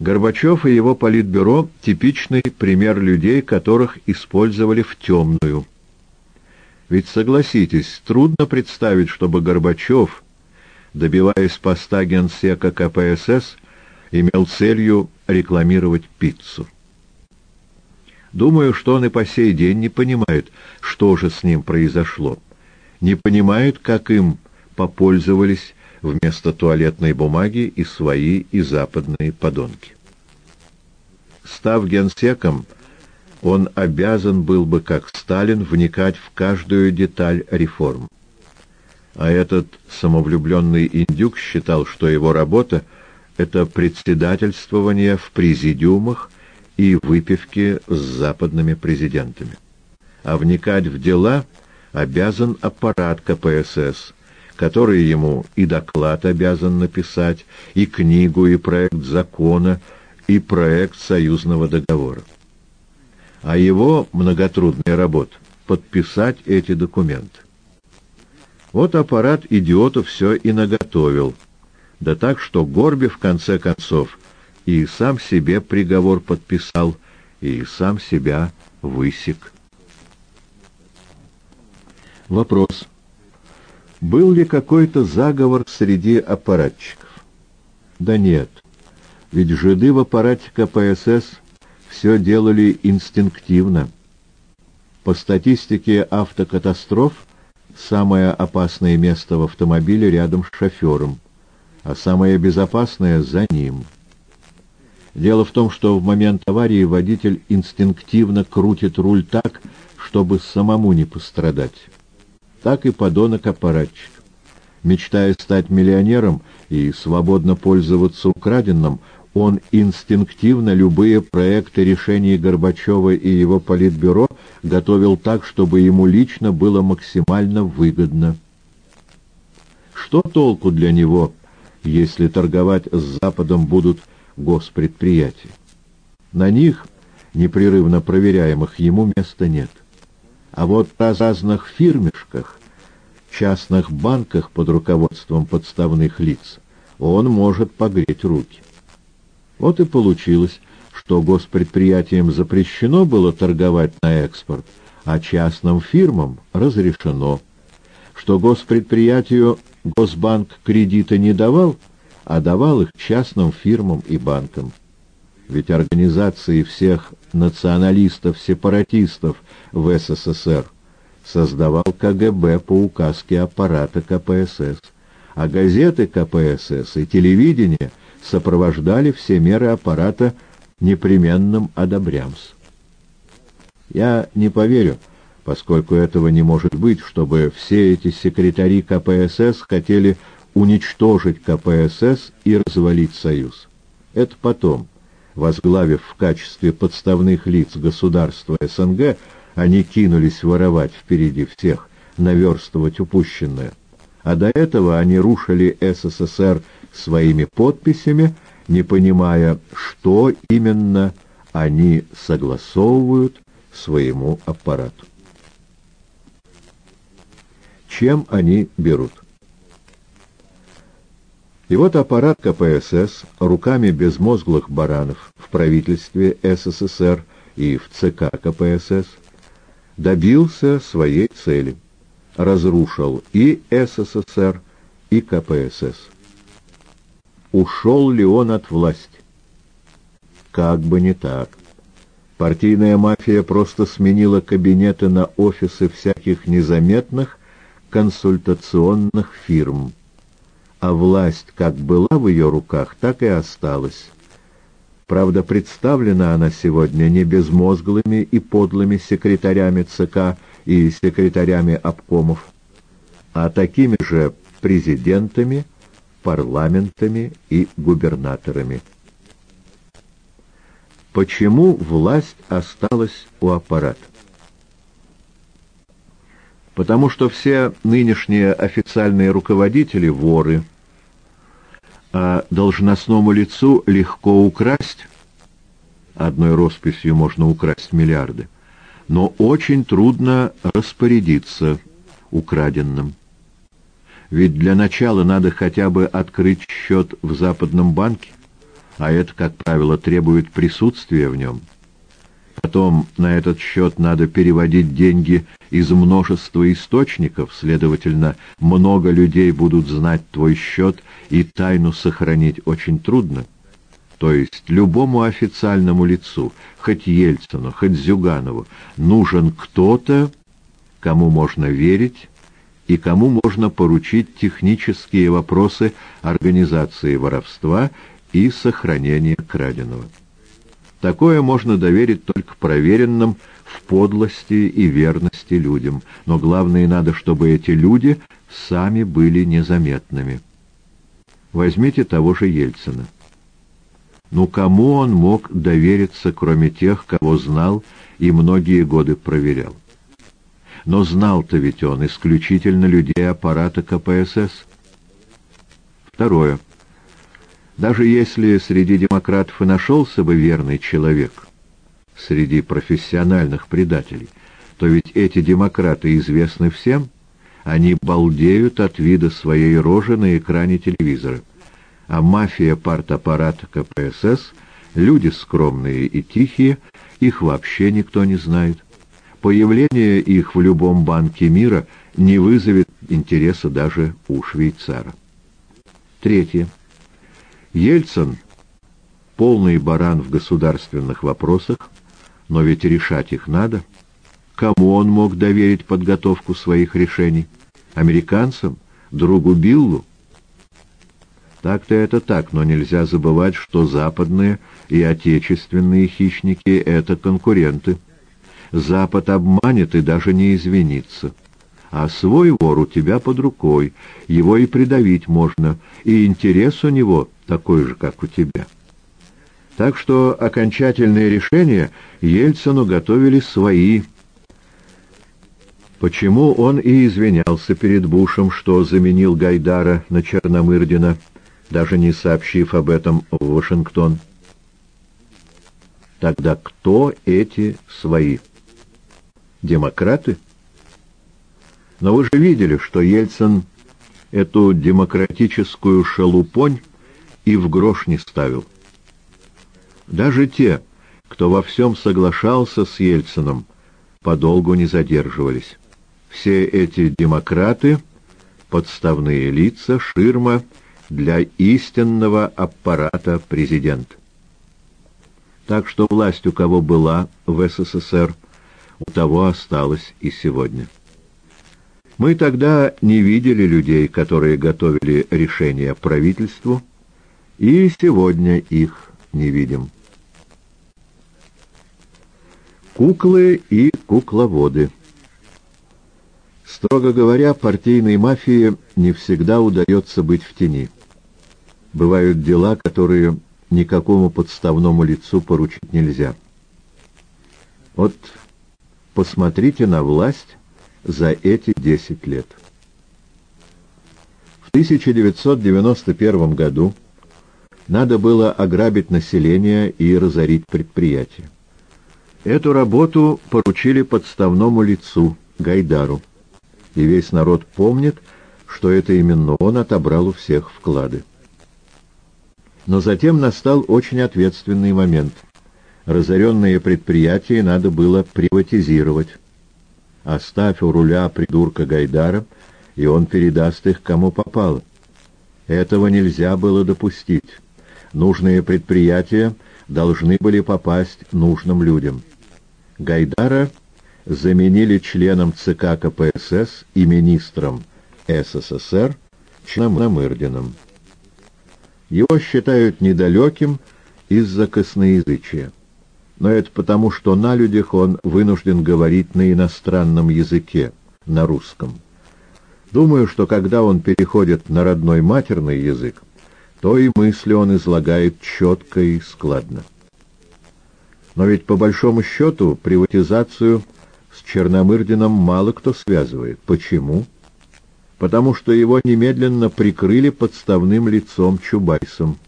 Горбачев и его политбюро — типичный пример людей, которых использовали в темную. Ведь, согласитесь, трудно представить, чтобы Горбачев, добиваясь поста генсека КПСС, имел целью рекламировать пиццу. Думаю, что он и по сей день не понимает, что же с ним произошло. Не понимает, как им попользовались вместо туалетной бумаги и свои, и западные подонки. Став генсеком, он обязан был бы, как Сталин, вникать в каждую деталь реформ. А этот самовлюбленный индюк считал, что его работа — это председательствование в президиумах и выпивки с западными президентами. А вникать в дела обязан аппарат КПСС, который ему и доклад обязан написать, и книгу, и проект закона, и проект союзного договора. А его многотрудная работа — подписать эти документы. Вот аппарат идиотов все и наготовил. Да так, что Горби в конце концов и сам себе приговор подписал, и сам себя высек. Вопрос. Был ли какой-то заговор среди аппаратчиков? Да нет. Ведь жиды в аппарате КПСС все делали инстинктивно. По статистике автокатастроф самое опасное место в автомобиле рядом с шофером, а самое безопасное за ним. Дело в том, что в момент аварии водитель инстинктивно крутит руль так, чтобы самому не пострадать так и подонок-аппаратчик. Мечтая стать миллионером и свободно пользоваться украденным, он инстинктивно любые проекты решений Горбачева и его политбюро готовил так, чтобы ему лично было максимально выгодно. Что толку для него, если торговать с Западом будут госпредприятия? На них, непрерывно проверяемых, ему места нет. А вот в разных фирмишках, частных банках под руководством подставных лиц он может погреть руки. Вот и получилось, что госпредприятиям запрещено было торговать на экспорт, а частным фирмам разрешено, что госпредприятию Госбанк кредита не давал, а давал их частным фирмам и банкам. Ведь организации всех националистов-сепаратистов в СССР создавал КГБ по указке аппарата КПСС, а газеты КПСС и телевидение сопровождали все меры аппарата непременным одобрямс. Я не поверю, поскольку этого не может быть, чтобы все эти секретари КПСС хотели уничтожить КПСС и развалить Союз. Это потом возглавив в качестве подставных лиц государства СНГ, они кинулись воровать впереди всех, наверстывать упущенное. А до этого они рушили СССР своими подписями, не понимая, что именно они согласовывают своему аппарату. Чем они берут? И вот аппарат КПСС руками безмозглых баранов в правительстве СССР и в ЦК КПСС добился своей цели. Разрушил и СССР, и КПСС. Ушел ли он от власти? Как бы не так. Партийная мафия просто сменила кабинеты на офисы всяких незаметных консультационных фирм а власть как была в ее руках, так и осталась. Правда, представлена она сегодня не безмозглыми и подлыми секретарями ЦК и секретарями обкомов, а такими же президентами, парламентами и губернаторами. Почему власть осталась у аппарата? Потому что все нынешние официальные руководители – воры, а должностному лицу легко украсть, одной росписью можно украсть миллиарды, но очень трудно распорядиться украденным. Ведь для начала надо хотя бы открыть счет в Западном банке, а это, как правило, требует присутствия в нем. Потом на этот счет надо переводить деньги из множества источников, следовательно, много людей будут знать твой счет, и тайну сохранить очень трудно. То есть любому официальному лицу, хоть Ельцину, хоть Зюганову, нужен кто-то, кому можно верить и кому можно поручить технические вопросы организации воровства и сохранения краденого. Такое можно доверить только проверенным в подлости и верности людям, но главное надо, чтобы эти люди сами были незаметными. Возьмите того же Ельцина. Ну кому он мог довериться, кроме тех, кого знал и многие годы проверял? Но знал-то ведь он исключительно людей аппарата КПСС. Второе. Даже если среди демократов и нашелся бы верный человек, среди профессиональных предателей, то ведь эти демократы известны всем, они балдеют от вида своей рожи на экране телевизора. А мафия партаппарата КПСС — люди скромные и тихие, их вообще никто не знает. Появление их в любом банке мира не вызовет интереса даже у швейцара. Третье. Ельцин — полный баран в государственных вопросах, но ведь решать их надо. Кому он мог доверить подготовку своих решений? Американцам? Другу Биллу? Так-то это так, но нельзя забывать, что западные и отечественные хищники — это конкуренты. Запад обманет и даже не извинится. А свой вор у тебя под рукой, его и придавить можно, и интерес у него такой же, как у тебя. Так что окончательные решения Ельцину готовили свои. Почему он и извинялся перед Бушем, что заменил Гайдара на Черномырдина, даже не сообщив об этом в Вашингтон? Тогда кто эти свои? Демократы? Но вы же видели, что Ельцин эту демократическую шелупонь и в грош не ставил. Даже те, кто во всем соглашался с Ельцином, подолгу не задерживались. Все эти демократы — подставные лица, ширма для истинного аппарата президента. Так что власть у кого была в СССР, у того осталась и сегодня. Мы тогда не видели людей, которые готовили решения правительству, и сегодня их не видим. Куклы и кукловоды Строго говоря, партийной мафии не всегда удается быть в тени. Бывают дела, которые никакому подставному лицу поручить нельзя. Вот посмотрите на власть за эти десять лет. В 1991 году надо было ограбить население и разорить предприятие. Эту работу поручили подставному лицу, Гайдару. И весь народ помнит, что это именно он отобрал у всех вклады. Но затем настал очень ответственный момент. Разоренные предприятия надо было приватизировать. Оставь у руля придурка Гайдара, и он передаст их кому попало. Этого нельзя было допустить. Нужные предприятия должны были попасть нужным людям. Гайдара заменили членом ЦК КПСС и министром СССР Черномырдиным. Его считают недалеким из-за косноязычия. Но это потому, что на людях он вынужден говорить на иностранном языке, на русском. Думаю, что когда он переходит на родной матерный язык, то и мысли он излагает четко и складно. Но ведь по большому счету приватизацию с Черномырдином мало кто связывает. Почему? Потому что его немедленно прикрыли подставным лицом Чубайсом,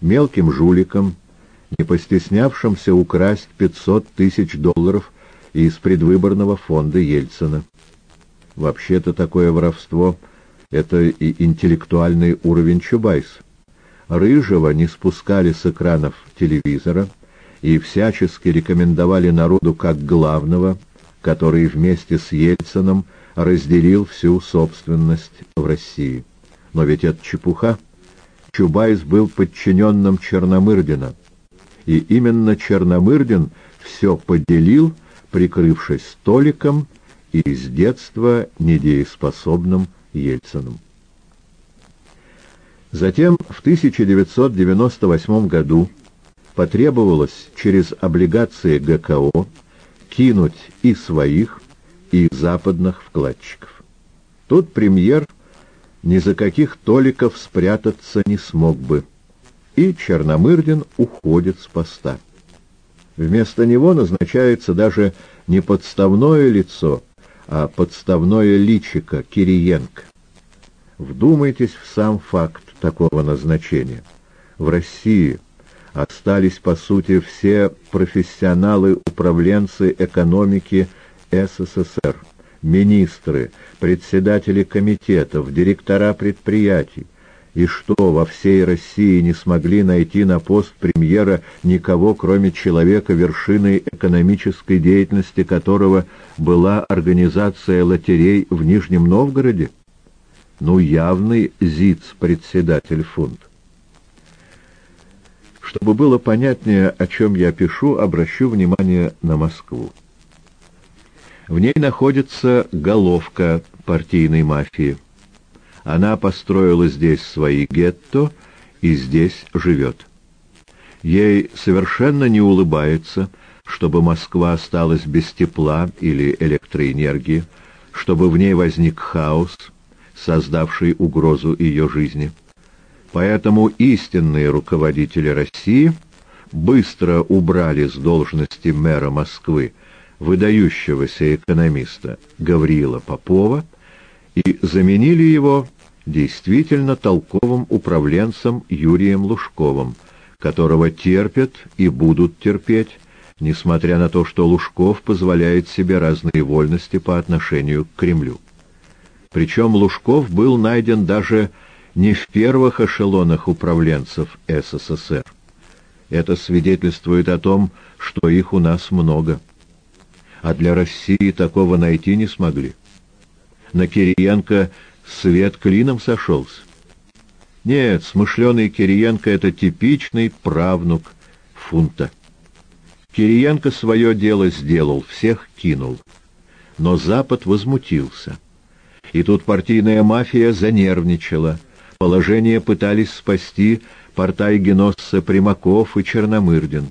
мелким жуликом, не постеснявшимся украсть 500 тысяч долларов из предвыборного фонда Ельцина. Вообще-то такое воровство — это и интеллектуальный уровень Чубайса Рыжего не спускали с экранов телевизора и всячески рекомендовали народу как главного, который вместе с Ельцином разделил всю собственность в России. Но ведь это чепуха. Чубайс был подчиненным Черномырдина, и именно Черномырдин все поделил, прикрывшись столиком и с детства недееспособным Ельциным. Затем в 1998 году потребовалось через облигации ГКО кинуть и своих, и западных вкладчиков. Тут премьер ни за каких толиков спрятаться не смог бы, и Черномырдин уходит с поста. Вместо него назначается даже не подставное лицо, а подставное личико Кириенко. Вдумайтесь в сам факт такого назначения. В России остались, по сути, все профессионалы-управленцы экономики СССР, министры, председатели комитетов, директора предприятий. И что, во всей России не смогли найти на пост премьера никого, кроме человека, вершиной экономической деятельности которого была организация лотерей в Нижнем Новгороде? Ну, явный ЗИЦ-председатель фунт. Чтобы было понятнее, о чем я пишу, обращу внимание на Москву. В ней находится головка партийной мафии. Она построила здесь свои гетто и здесь живет. Ей совершенно не улыбается, чтобы Москва осталась без тепла или электроэнергии, чтобы в ней возник хаос – создавший угрозу ее жизни. Поэтому истинные руководители России быстро убрали с должности мэра Москвы выдающегося экономиста Гавриила Попова и заменили его действительно толковым управленцем Юрием Лужковым, которого терпят и будут терпеть, несмотря на то, что Лужков позволяет себе разные вольности по отношению к Кремлю. Причем Лужков был найден даже не в первых эшелонах управленцев СССР. Это свидетельствует о том, что их у нас много. А для России такого найти не смогли. На Кириенко свет клином сошелся. Нет, смышленый Кириенко — это типичный правнук фунта. Кириенко свое дело сделал, всех кинул. Но Запад возмутился. И тут партийная мафия занервничала. Положение пытались спасти портай-геносцы Примаков и Черномырдин.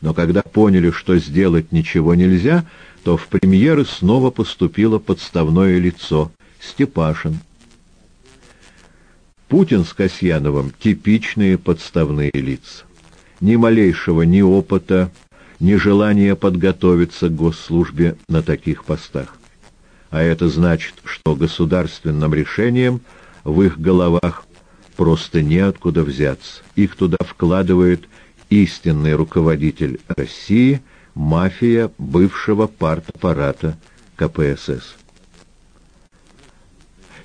Но когда поняли, что сделать ничего нельзя, то в премьеры снова поступило подставное лицо — Степашин. Путин с Касьяновым — типичные подставные лица. Ни малейшего ни опыта, ни желания подготовиться к госслужбе на таких постах а это значит, что государственным решением в их головах просто неоткуда взяться. Их туда вкладывает истинный руководитель России, мафия бывшего партаппарата КПСС.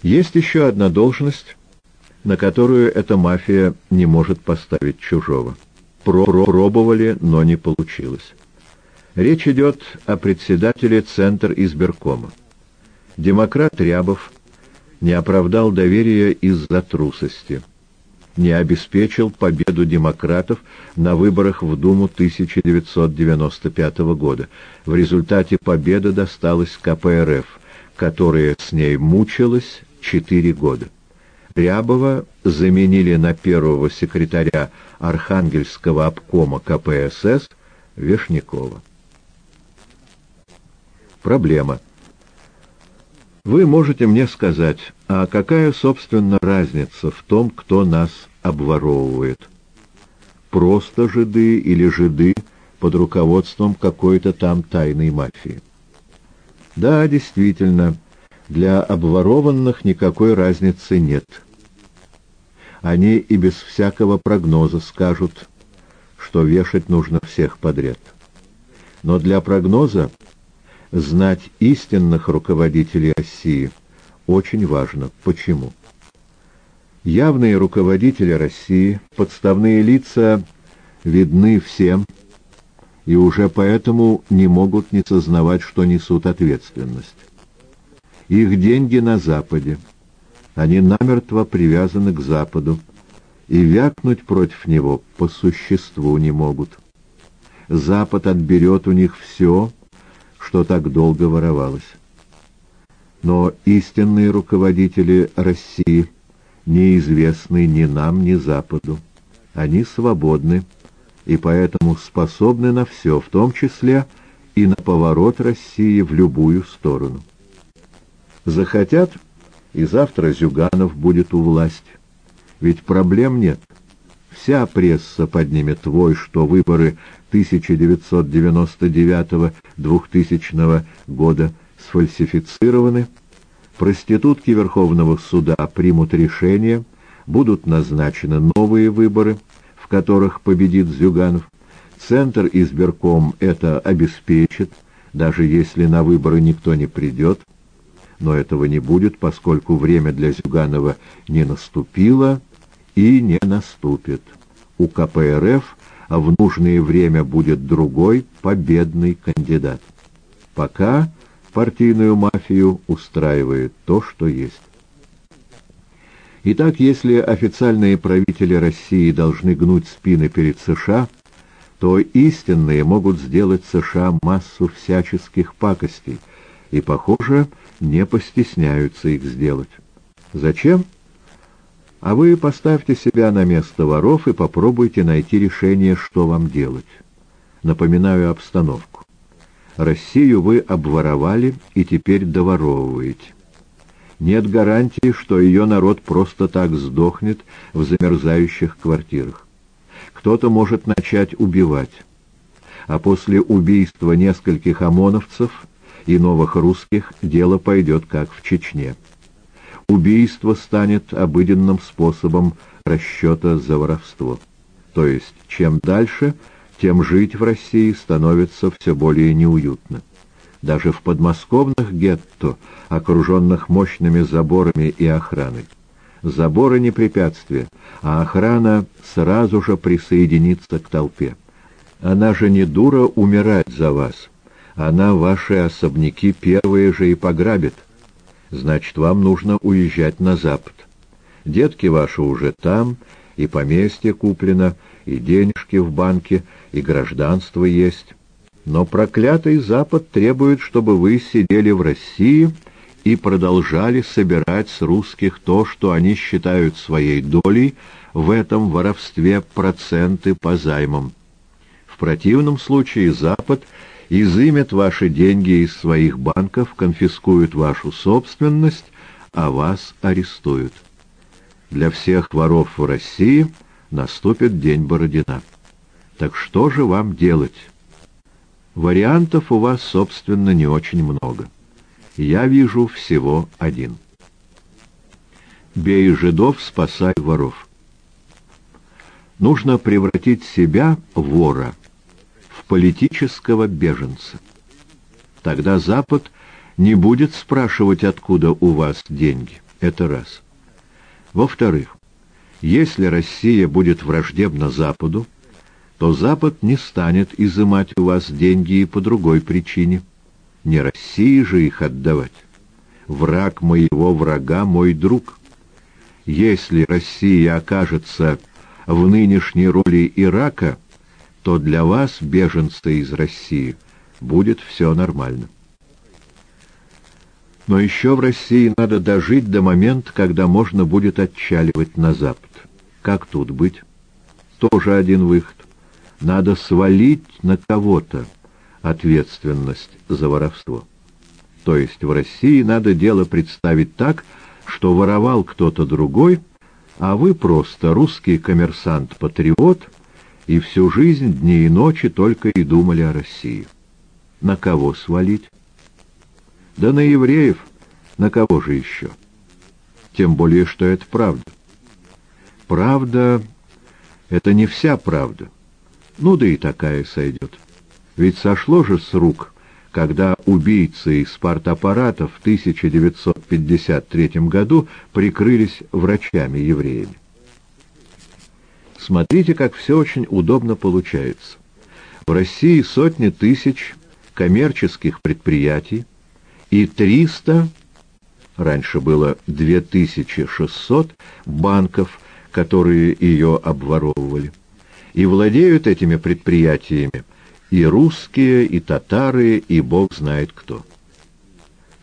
Есть еще одна должность, на которую эта мафия не может поставить чужого. Пробовали, но не получилось. Речь идет о председателе Центр избиркома. Демократ Рябов не оправдал доверия из-за трусости, не обеспечил победу демократов на выборах в Думу 1995 года. В результате победа досталась КПРФ, которая с ней мучилась четыре года. Рябова заменили на первого секретаря Архангельского обкома КПСС Вешнякова. Проблема. Вы можете мне сказать, а какая, собственно, разница в том, кто нас обворовывает? Просто жиды или жиды под руководством какой-то там тайной мафии? Да, действительно, для обворованных никакой разницы нет. Они и без всякого прогноза скажут, что вешать нужно всех подряд. Но для прогноза знать истинных руководителей России очень важно. Почему? Явные руководители России, подставные лица видны всем, и уже поэтому не могут не сознавать, что несут ответственность. Их деньги на Западе. Они намертво привязаны к Западу, и вякнуть против него по существу не могут. Запад отберет у них все, что так долго воровалось. Но истинные руководители России — неизвестны ни нам, ни Западу. Они свободны и поэтому способны на все, в том числе и на поворот России в любую сторону. Захотят, и завтра Зюганов будет у власти. Ведь проблем нет. Вся пресса поднимет твой, что выборы 1999-2000 года сфальсифицированы, Проститутки Верховного суда примут решение, будут назначены новые выборы, в которых победит Зюганов. Центр избирком это обеспечит, даже если на выборы никто не придет. Но этого не будет, поскольку время для Зюганова не наступило и не наступит. У КПРФ в нужное время будет другой победный кандидат. Пока партийную мафию устраивает то, что есть. Итак, если официальные правители России должны гнуть спины перед США, то истинные могут сделать США массу всяческих пакостей, и, похоже, не постесняются их сделать. Зачем? А вы поставьте себя на место воров и попробуйте найти решение, что вам делать. Напоминаю обстановку. Россию вы обворовали и теперь доворовываете. Нет гарантии, что ее народ просто так сдохнет в замерзающих квартирах. Кто-то может начать убивать. А после убийства нескольких ОМОНовцев и новых русских дело пойдет как в Чечне. Убийство станет обыденным способом расчета за воровство. То есть, чем дальше – тем жить в России становится все более неуютно. Даже в подмосковных гетто, окруженных мощными заборами и охраной. Заборы не препятствие, а охрана сразу же присоединится к толпе. Она же не дура умирать за вас. Она ваши особняки первые же и пограбит. Значит, вам нужно уезжать на запад. Детки ваши уже там, и поместье куплено, и денежки в банке, и гражданство есть. Но проклятый Запад требует, чтобы вы сидели в России и продолжали собирать с русских то, что они считают своей долей в этом воровстве проценты по займам. В противном случае Запад изымет ваши деньги из своих банков, конфискует вашу собственность, а вас арестуют. Для всех воров в России наступит день Бородина. Так что же вам делать? Вариантов у вас, собственно, не очень много. Я вижу всего один. Бей жидов, спасай воров. Нужно превратить себя, вора, политического беженца. Тогда Запад не будет спрашивать, откуда у вас деньги. Это раз. Во-вторых, если Россия будет враждебна Западу, то Запад не станет изымать у вас деньги и по другой причине. Не России же их отдавать. Враг моего врага — мой друг. Если Россия окажется в нынешней роли Ирака, то для вас, беженцы из России, будет все нормально. Но еще в России надо дожить до момента, когда можно будет отчаливать на запад. Как тут быть? Тоже один выход. Надо свалить на кого-то ответственность за воровство. То есть в России надо дело представить так, что воровал кто-то другой, а вы просто русский коммерсант-патриот и всю жизнь, дни и ночи только и думали о России. На кого свалить? Да на евреев, на кого же еще? Тем более, что это правда. Правда — это не вся правда. Ну да и такая сойдет. Ведь сошло же с рук когда убийцы из партаппарата в 1953 году прикрылись врачами-евреями. Смотрите, как все очень удобно получается. В России сотни тысяч коммерческих предприятий и 300, раньше было 2600 банков, которые ее обворовывали. И владеют этими предприятиями и русские, и татары, и бог знает кто.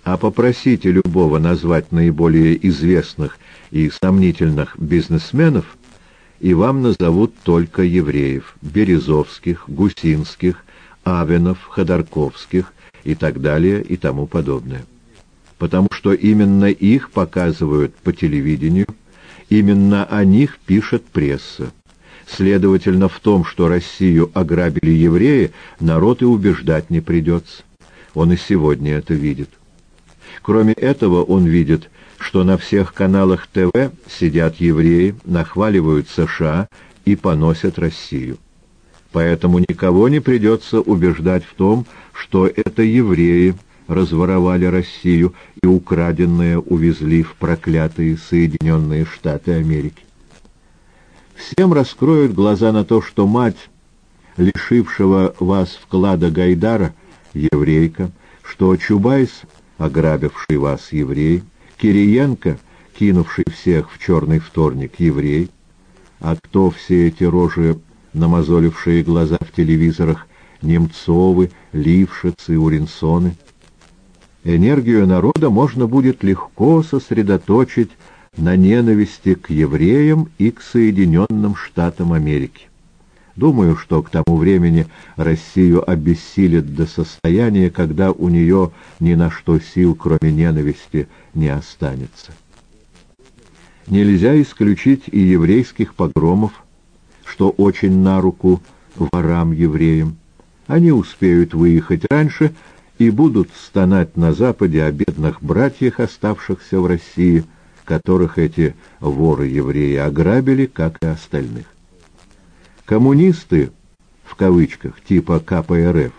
А попросите любого назвать наиболее известных и сомнительных бизнесменов, и вам назовут только евреев, Березовских, Гусинских, Авенов, Ходорковских и так далее и тому подобное. Потому что именно их показывают по телевидению, именно о них пишет пресса. Следовательно, в том, что Россию ограбили евреи, народ и убеждать не придется. Он и сегодня это видит. Кроме этого, он видит, что на всех каналах ТВ сидят евреи, нахваливают США и поносят Россию. Поэтому никого не придется убеждать в том, что это евреи разворовали Россию и украденное увезли в проклятые Соединенные Штаты Америки. Всем раскроют глаза на то, что мать, лишившего вас вклада Гайдара, еврейка, что Чубайс, ограбивший вас, еврей, Кириенко, кинувший всех в черный вторник, еврей, а кто все эти рожи, намазолившие глаза в телевизорах, Немцовы, Лившицы, Уринсоны. Энергию народа можно будет легко сосредоточить на ненависти к евреям и к Соединенным Штатам Америки. Думаю, что к тому времени Россию обессилит до состояния, когда у нее ни на что сил, кроме ненависти, не останется. Нельзя исключить и еврейских погромов, что очень на руку ворам-евреям. Они успеют выехать раньше и будут стонать на Западе о бедных братьях, оставшихся в России, которых эти воры-евреи ограбили, как и остальных. Коммунисты, в кавычках, типа КПРФ,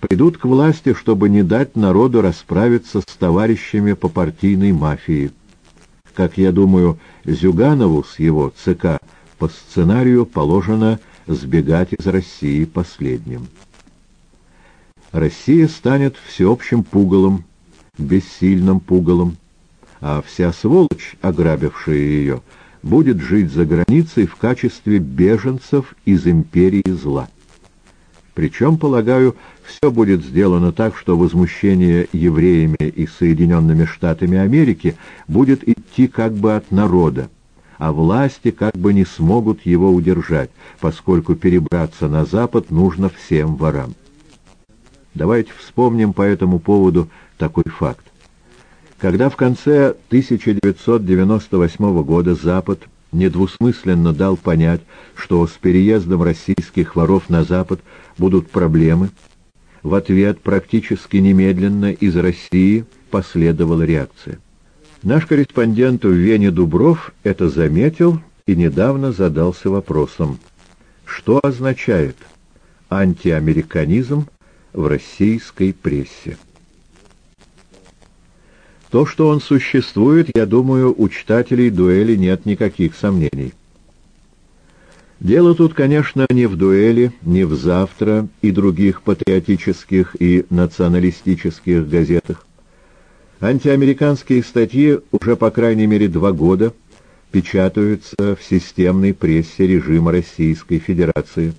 придут к власти, чтобы не дать народу расправиться с товарищами по партийной мафии. Как я думаю, Зюганову с его ЦК по сценарию положено сбегать из России последним. Россия станет всеобщим пугалом, бессильным пугалом, а вся сволочь, ограбившая ее, будет жить за границей в качестве беженцев из империи зла. Причем, полагаю, все будет сделано так, что возмущение евреями и Соединенными Штатами Америки будет идти как бы от народа, а власти как бы не смогут его удержать, поскольку перебраться на Запад нужно всем ворам. Давайте вспомним по этому поводу такой факт. Когда в конце 1998 года Запад недвусмысленно дал понять, что с переездом российских воров на Запад будут проблемы, в ответ практически немедленно из России последовала реакция. Наш корреспондент в Вене Дубров это заметил и недавно задался вопросом, что означает антиамериканизм в российской прессе. То, что он существует, я думаю, у читателей дуэли нет никаких сомнений. Дело тут, конечно, не в дуэли, не в завтра и других патриотических и националистических газетах. Антиамериканские статьи уже по крайней мере два года печатаются в системной прессе режима Российской Федерации,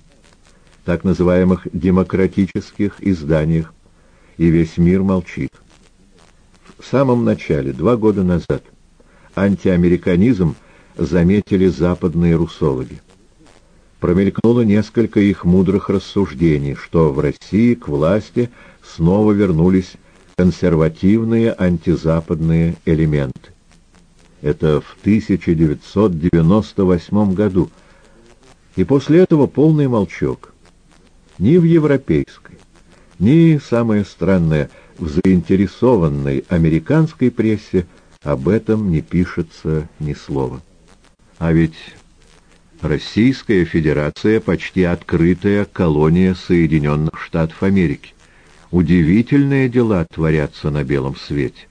так называемых демократических изданиях, и весь мир молчит в самом начале, два года назад, антиамериканизм заметили западные русологи. Промелькнуло несколько их мудрых рассуждений, что в России к власти снова вернулись консервативные антизападные элементы. Это в 1998 году. И после этого полный молчок. Ни в европейской, ни, самое странное, в заинтересованной американской прессе об этом не пишется ни слова. А ведь Российская Федерация почти открытая колония Соединенных Штатов Америки. Удивительные дела творятся на белом свете,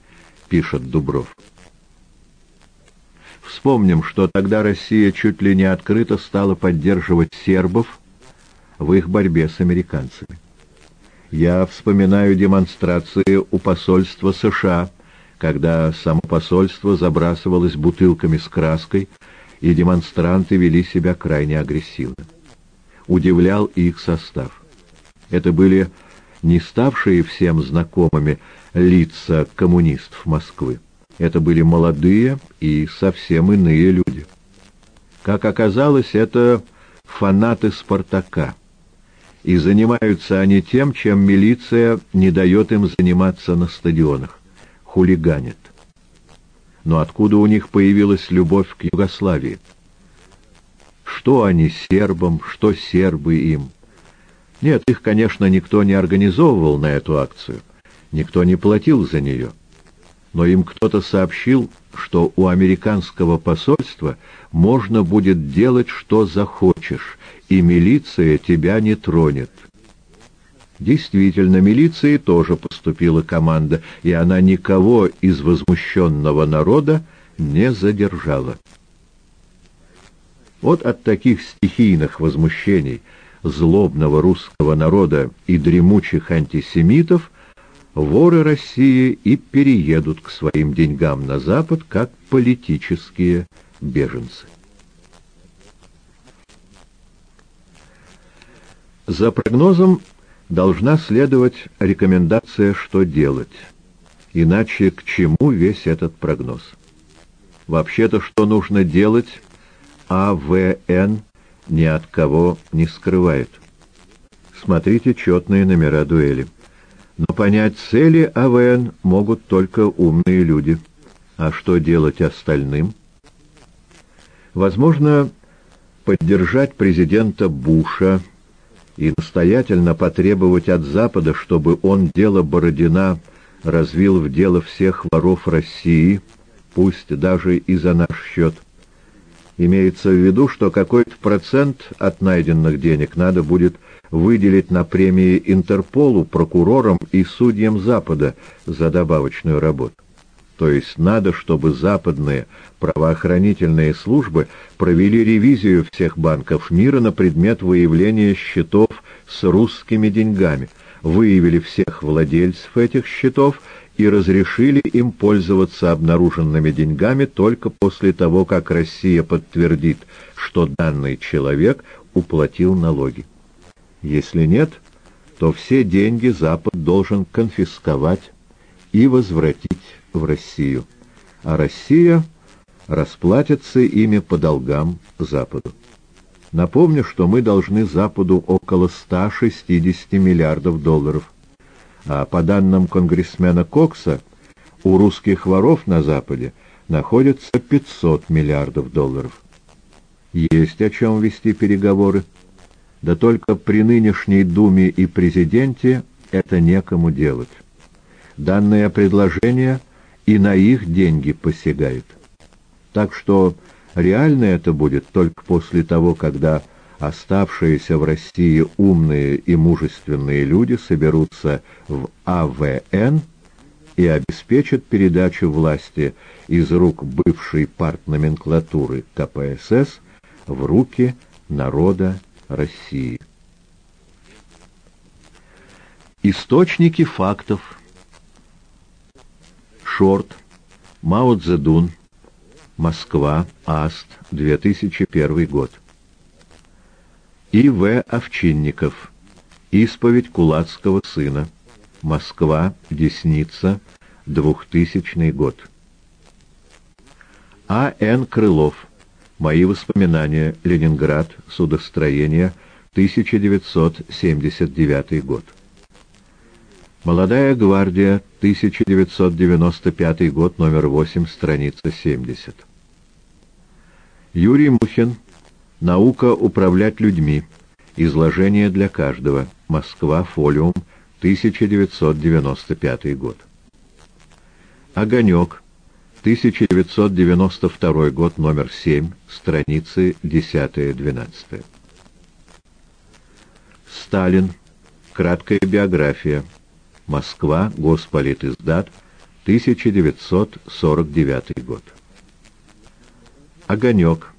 пишет Дубров. Вспомним, что тогда Россия чуть ли не открыто стала поддерживать сербов в их борьбе с американцами. Я вспоминаю демонстрации у посольства США, когда само посольство забрасывалось бутылками с краской, и демонстранты вели себя крайне агрессивно. Удивлял их состав. Это были не ставшие всем знакомыми лица коммунистов Москвы. Это были молодые и совсем иные люди. Как оказалось, это фанаты «Спартака». И занимаются они тем, чем милиция не дает им заниматься на стадионах. Хулиганят. Но откуда у них появилась любовь к Югославии? Что они сербам, что сербы им? Нет, их, конечно, никто не организовывал на эту акцию. Никто не платил за нее но им кто-то сообщил, что у американского посольства можно будет делать, что захочешь, и милиция тебя не тронет. Действительно, милиции тоже поступила команда, и она никого из возмущенного народа не задержала. Вот от таких стихийных возмущений злобного русского народа и дремучих антисемитов воры России и переедут к своим деньгам на Запад как политические беженцы. За прогнозом должна следовать рекомендация, что делать. Иначе к чему весь этот прогноз? Вообще-то, что нужно делать, АВН ни от кого не скрывает. Смотрите четные номера дуэли. Но понять цели АВН могут только умные люди. А что делать остальным? Возможно, поддержать президента Буша и настоятельно потребовать от Запада, чтобы он дело Бородина развил в дело всех воров России, пусть даже и за наш счет. Имеется в виду, что какой-то процент от найденных денег надо будет выделить на премии Интерполу, прокурорам и судьям Запада за добавочную работу. То есть надо, чтобы западные правоохранительные службы провели ревизию всех банков мира на предмет выявления счетов с русскими деньгами, выявили всех владельцев этих счетов и разрешили им пользоваться обнаруженными деньгами только после того, как Россия подтвердит, что данный человек уплатил налоги. Если нет, то все деньги Запад должен конфисковать и возвратить в Россию, а Россия расплатится ими по долгам Западу. Напомню, что мы должны Западу около 160 миллиардов долларов, а по данным конгрессмена Кокса, у русских воров на Западе находится 500 миллиардов долларов. Есть о чем вести переговоры. Да только при нынешней Думе и президенте это некому делать. Данное предложение и на их деньги посягает. Так что реально это будет только после того, когда оставшиеся в России умные и мужественные люди соберутся в АВН и обеспечат передачу власти из рук бывшей партноменклатуры КПСС в руки народа России. Источники фактов. Шорт. Мао Цзэдун. Москва. АСТ. 2001 год. И. В. Овчинников. Исповедь кулацкого сына. Москва. Десница. 2000 год. А. Н. Крылов. Мои воспоминания. Ленинград. Судостроение. 1979 год. Молодая гвардия. 1995 год. Номер 8. Страница 70. Юрий Мухин. Наука управлять людьми. Изложение для каждого. Москва. Фолиум. 1995 год. Огонек. 1992 год, номер 7, страницы 10-12. Сталин. Краткая биография. Москва, Госполитиздат, 1949 год. Огонек,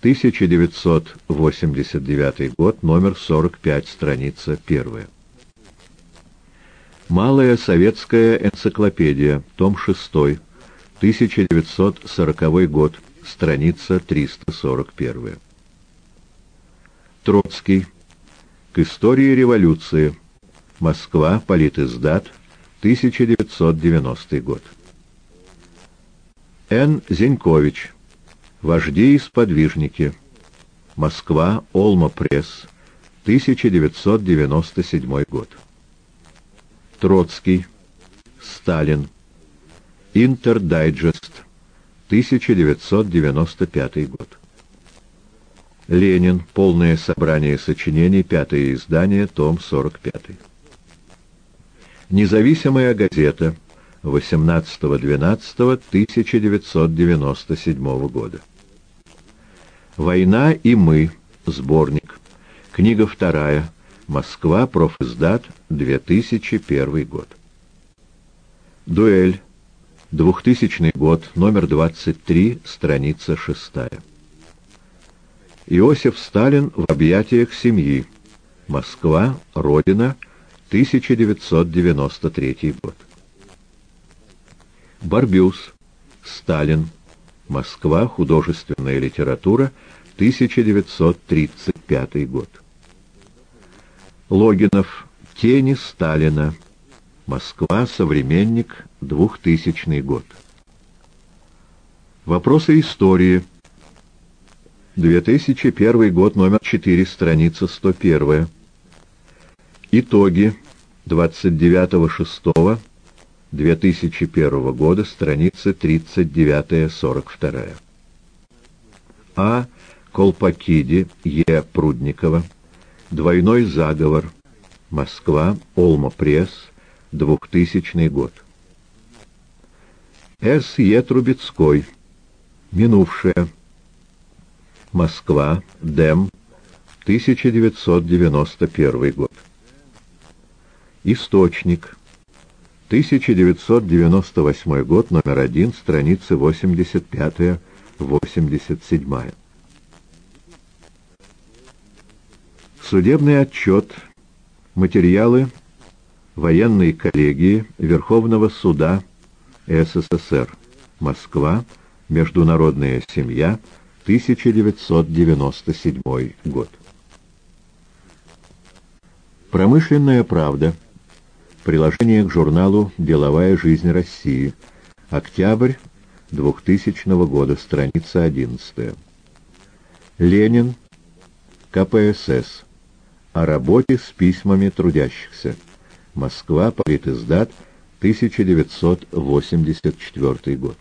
1989 год, номер 45, страница 1. Малая советская энциклопедия, том 6, 1940 год, страница 341. Троцкий. К истории революции. Москва, Политиздат, 1990 год. Н. Зенькович. Вожди и сподвижники. Москва, Олма Пресс, 1997 год. Троцкий. Сталин. Интердайджест. 1995 год. Ленин. Полное собрание сочинений. Пятое издание. Том 45. Независимая газета. 18.12.1997 года. «Война и мы». Сборник. Книга вторая. Москва. Профиздат. 2001 год. Дуэль. 2000 год. Номер 23. Страница 6. Иосиф Сталин в объятиях семьи. Москва. Родина. 1993 год. Барбюс. Сталин. Москва. Художественная литература. 1935 год. Логинов. Тени Сталина. Москва. Современник. 2000 год. Вопросы истории. 2001 год, номер 4, страница 101. Итоги. 29.06.2001 года, страница 39-42. А. Колпакиди, Е. Прудникова. Двойной заговор. Москва. Олма Пресс. 2000 год. С. Е. Трубецкой. Минувшее. Москва. Дэм. 1991 год. Источник. 1998 год, номер 1, страницы 85-87. Судебный отчет. Материалы военной коллегии Верховного суда СССР. Москва. Международная семья. 1997 год. Промышленная правда. Приложение к журналу «Деловая жизнь России». Октябрь 2000 года. Страница 11. Ленин. КПСС. О работе с письмами трудящихся. Москва. Политиздат. 1984 год.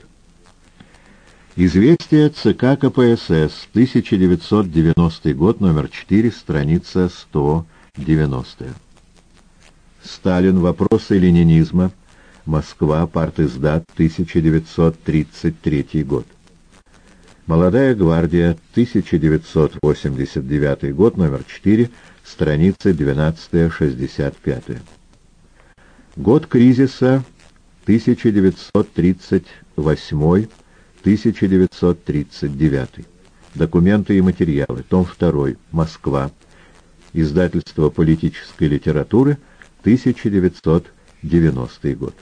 Известие ЦК КПСС, 1990 год, номер 4, страница 190. Сталин. Вопросы ленинизма. Москва. Партиздат. 1933 год. Молодая гвардия. 1989 год. Номер 4. Страницы 12-65. Год кризиса. 1938 1939. Документы и материалы. Том 2. Москва. Издательство политической литературы. 1990 год.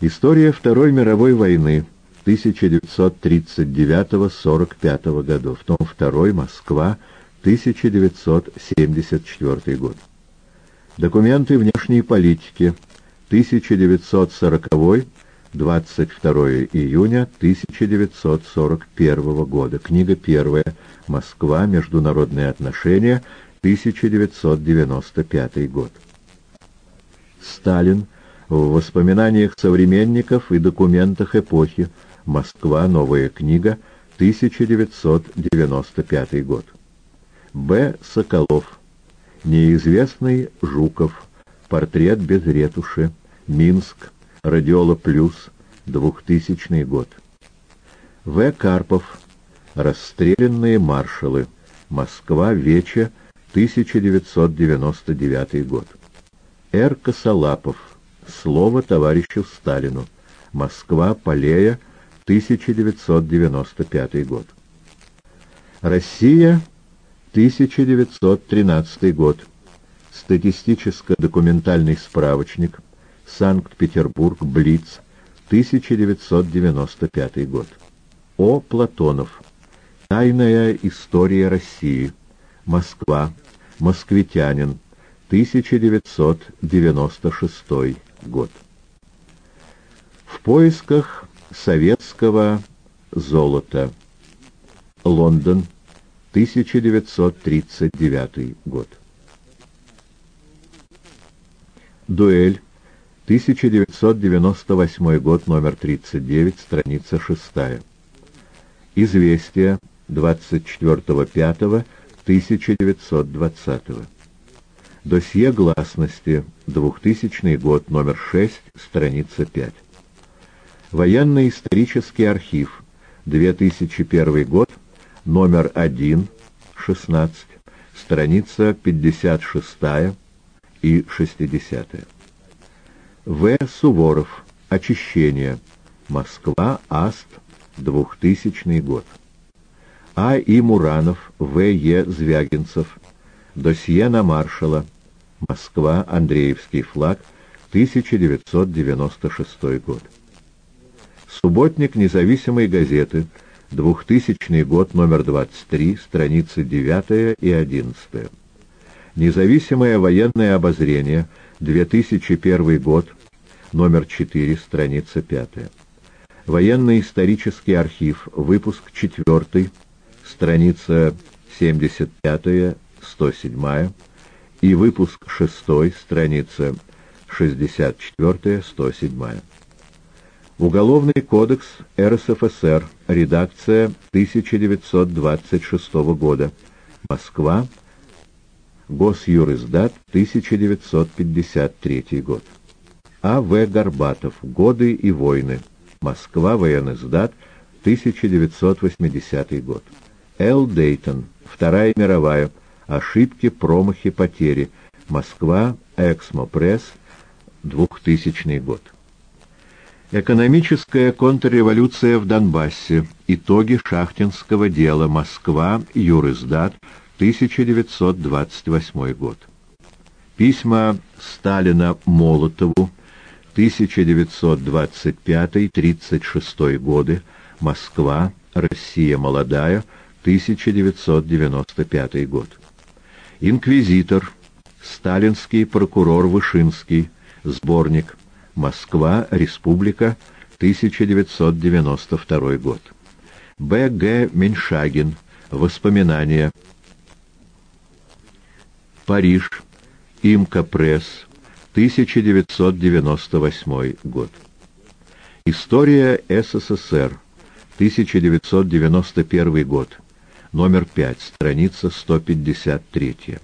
История Второй мировой войны. 1939-45 годов. Том 2. Москва. 1974 год. Документы внешней политики. 1940 22 июня 1941 года. Книга первая. Москва. Международные отношения. 1995 год. Сталин. В воспоминаниях современников и документах эпохи. Москва. Новая книга. 1995 год. Б. Соколов. Неизвестный Жуков. Портрет без ретуши. Минск. Радиола Плюс, 2000 год. В. Карпов. Расстрелянные маршалы. Москва, Вече, 1999 год. Р. Косолапов. Слово товарищу Сталину. Москва, Полея, 1995 год. Россия, 1913 год. Статистическо-документальный справочник. Санкт-Петербург, Блиц, 1995 год. О. Платонов. Тайная история России. Москва. «Москвитянин», 1996 год. В поисках советского золота. Лондон, 1939 год. Дуэль, 1998 год, номер 39, страница 6. Известия 24.05.1998 1920-го. Досье гласности, 2000 год, номер 6, страница 5. Военно-исторический архив, 2001 год, номер 1, 16, страница 56 и 60. В. Суворов. Очищение. Москва. Аст. 2000 год. А. И. Муранов. В. Е. Звягинцев. Досье на маршала. Москва. Андреевский флаг. 1996 год. Субботник независимой газеты. 2000 год, номер 23, страницы 9 и 11. Независимое военное обозрение. 2001 год, номер 4, страница 5. Военно-исторический архив, выпуск 4, страница 75-107 и выпуск 6, страница 64-107. Уголовный кодекс РСФСР, редакция 1926 года, Москва, Госюриздат, 1953 год. А. В. Горбатов. Годы и войны. Москва. Военноиздат. 1980 год. Л. Дейтон. Вторая мировая. Ошибки, промахи, потери. Москва. Эксмо Пресс. 2000 год. Экономическая контрреволюция в Донбассе. Итоги шахтинского дела. Москва. Юриздат. 1928 год. Письма Сталина Молотову 1925-36 годы, Москва, Россия молодая, 1995 год. Инквизитор, сталинский прокурор Вышинский, сборник, Москва, Республика, 1992 год. Б. Г. Меньшагин, воспоминания, Париж, Имка Пресс, 1998 год. История СССР, 1991 год, номер 5, страница 153.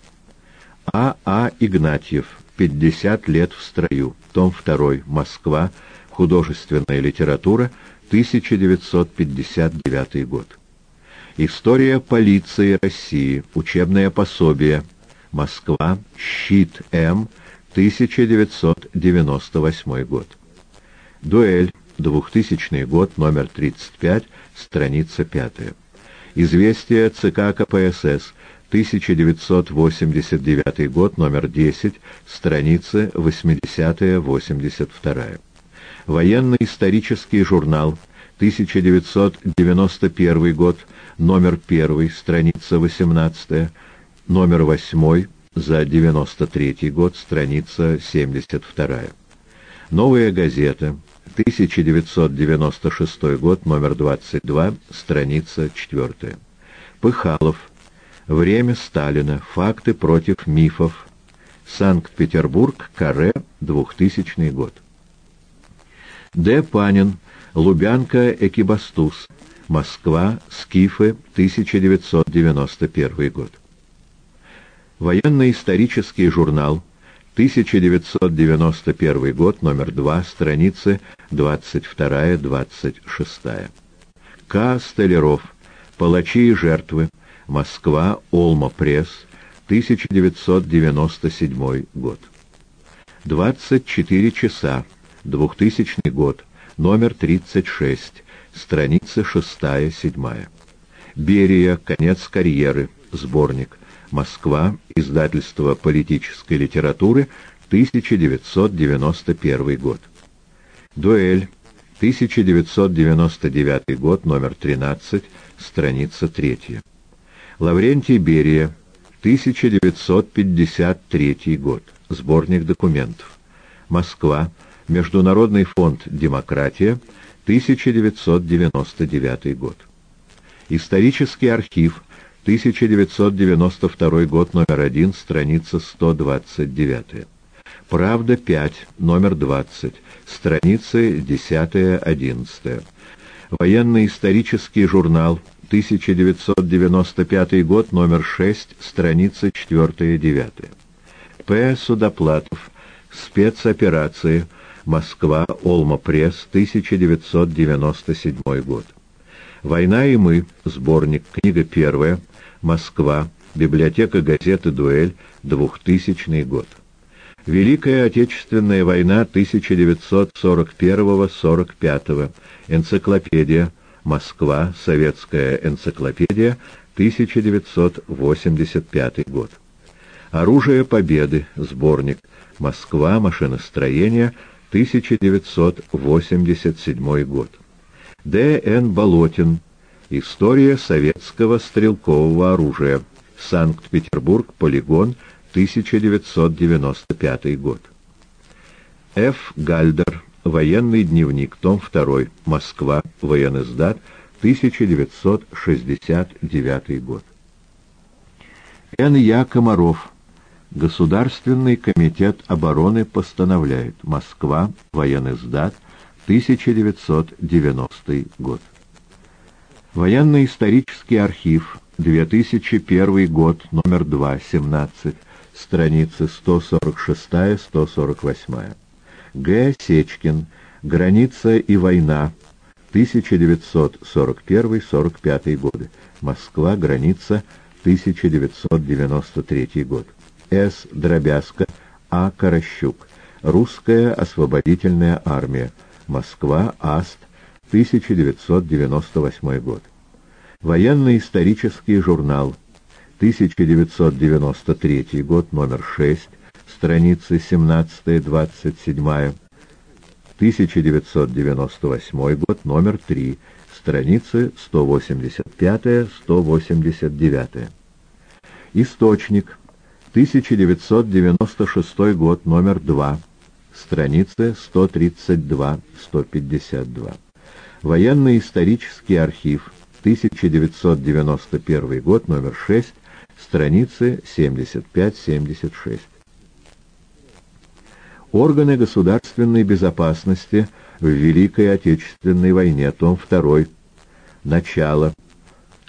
А. А. Игнатьев, 50 лет в строю, том 2, Москва, художественная литература, 1959 год. История полиции России, учебное пособие, Москва, Щит М, 1998 год. Дуэль, 2000 год, номер 35, страница 5. Известие ЦК КПСС, 1989 год, номер 10, страницы 80-82. Военно-исторический журнал, 1991 год, номер 1, страница 18 номер 8 за 93 год, страница 72. Новая газета, 1996 год, номер 22, страница 4. Пыхалов. Время Сталина. Факты против мифов. Санкт-Петербург. Каре. 2000 год. Д. Панин. Лубянка. Экибастуз. Москва. Скифы. 1991 год. Военно-исторический журнал, 1991 год, номер 2, страницы 22-26. К. Столяров. Палачи и жертвы. Москва. Олма Пресс. 1997 год. 24 часа, 2000 год, номер 36, страницы 6-7. Берия, конец карьеры, сборник, Москва, издательство политической литературы, 1991 год. Дуэль, 1999 год, номер 13, страница 3. Лаврентий Берия, 1953 год. Сборник документов. Москва. Международный фонд «Демократия», 1999 год. Исторический архив, 1992 год, номер 1, страница 129. Правда, 5, номер 20, страницы 10-11. Военно-исторический журнал, 1995 год, номер 6, страницы 4-9. П. Судоплатов. Спецоперации. Москва. Олма-пресс. 1997 год. «Война и мы». Сборник. Книга первая. Москва. Библиотека газеты «Дуэль». 2000 год. Великая Отечественная война 1941-45. Энциклопедия. Москва. Советская энциклопедия. 1985 год. Оружие Победы. Сборник. Москва. Машиностроение. 1987 год. Д. Н. Болотин. История советского стрелкового оружия. Санкт-Петербург. Полигон. 1995 год. Ф. Гальдер. Военный дневник. Том 2. Москва. Военный сдат. 1969 год. Н. Я. Комаров. Государственный комитет обороны постановляет. Москва. Военный сдат. 1990 год. Военно-исторический архив. 2001 год. Номер 2. 17. Страницы 146-148. Г. Сечкин. Граница и война. 1941-45 годы. Москва. Граница. 1993 год. С. Дробязко. А. Каращук. Русская освободительная армия. Москва. АСТ. 1998 год. Военно-исторический журнал. 1993 год, номер 6, страницы 17-27. 1998 год, номер 3, страницы 185-189. Источник. 1996 год, номер 2, страницы 132-152. Военно-исторический архив. 1991 год, номер 6, страницы 75-76. Органы государственной безопасности в Великой Отечественной войне, том 2, начало,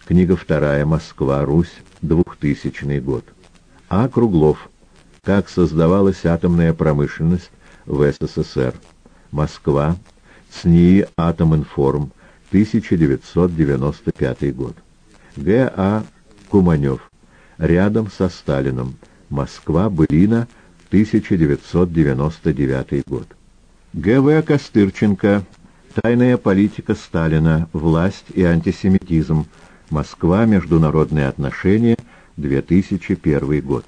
книга 2, Москва, Русь, 2000 год. А. Круглов. Как создавалась атомная промышленность в СССР. Москва. ЦНИИ «Атоминформ», 1995 год. Г. А. Куманев. Рядом со Сталином. Москва, Былина, 1999 год. Г.В. Костырченко. Тайная политика Сталина. Власть и антисемитизм. Москва. Международные отношения. 2001 год.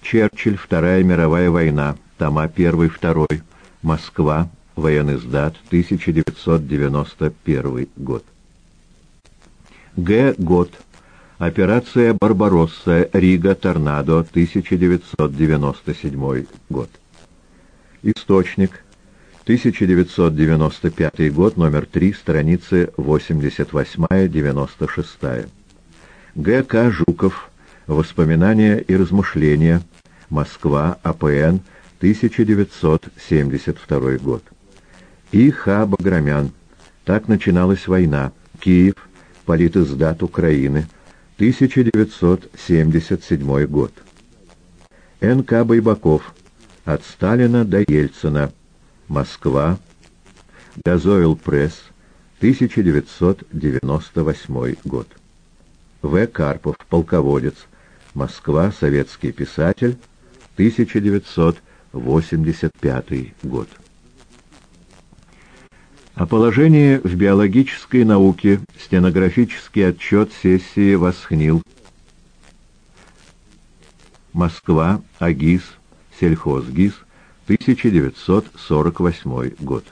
Черчилль. Вторая мировая война. Тома 1-2. Москва. Военный сдат. 1991 год. Г. Год. Операция «Барбаросса», Рига, Торнадо, 1997 год. Источник. 1995 год, номер 3, страницы 88-96. Г. К. Жуков. Воспоминания и размышления. Москва. АПН. 1972 год. И. Х. Баграмян. Так начиналась война. Киев. Политиздат Украины. 1977 год. Н.К. Байбаков. От Сталина до Ельцина. Москва. Газойл Пресс. 1998 год. В. Карпов. Полководец. Москва. Советский писатель. 1900 1985 год. О положении в биологической науке стенографический отчет сессии Восхнил. Москва, АГИС, сельхозгиз, 1948 год.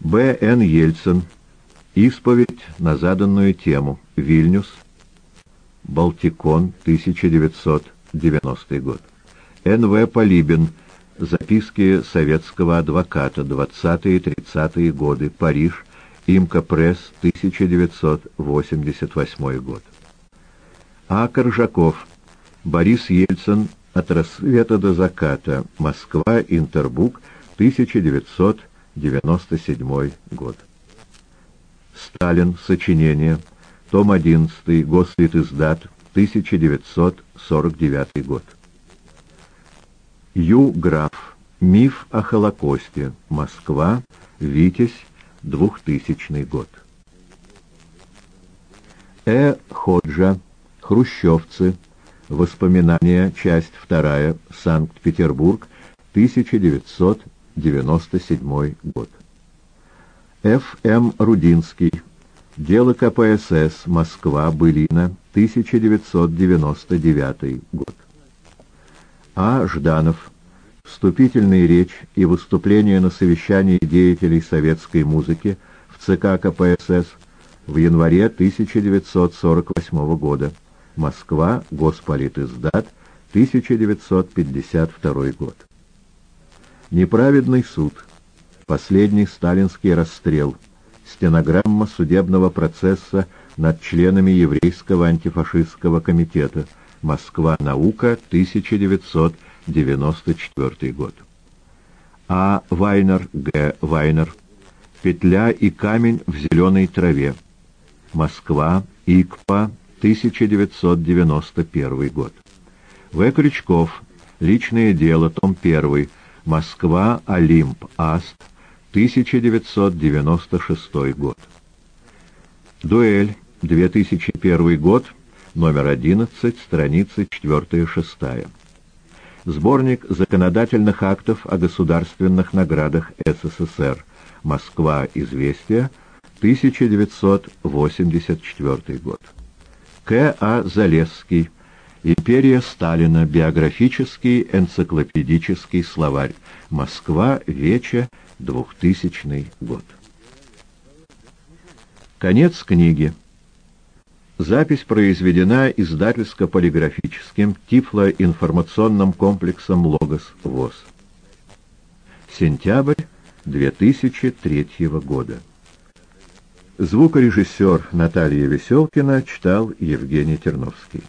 Б. Н. Ельцин. Исповедь на заданную тему. Вильнюс. Балтикон, 1990 год. Н. В. Полибин. Записки советского адвоката. 20-30-е годы. Париж. Имка Пресс, 1988 год. А. Коржаков. Борис Ельцин. От рассвета до заката. Москва. Интербук. 1997 год. Сталин. Сочинение. Том 11. Гослит издат. 1949 год. Ю. Граф. Миф о Холокосте. Москва. Витязь. 2000 год. Э. Ходжа. Хрущевцы. Воспоминания. Часть 2. Санкт-Петербург. 1997 год. Ф. М. Рудинский. Дело КПСС. Москва. Былина. 1999 год. А. Жданов. Вступительная речь и выступление на совещании деятелей советской музыки в ЦК КПСС в январе 1948 года. Москва. Госполитиздат. 1952 год. Неправедный суд. Последний сталинский расстрел. Стенограмма судебного процесса над членами еврейского антифашистского комитета. Москва. Наука. 1994 год. А. Вайнер. Г. Вайнер. Петля и камень в зеленой траве. Москва. ИКПА. 1991 год. В. Крючков. Личное дело. Том 1. Москва. Олимп. Аст. 1996 год. Дуэль. 2001 год, номер 11, страницы 4-6. Сборник законодательных актов о государственных наградах СССР. Москва. Известия. 1984 год. К. А. Залесский. Империя Сталина. Биографический энциклопедический словарь. Москва. Вече. 2000 год. Конец книги. Запись произведена издательско-полиграфическим тифлоинформационным комплексом «Логос ВОЗ». Сентябрь 2003 года. Звукорежиссер Наталья Веселкина читал Евгений Терновский.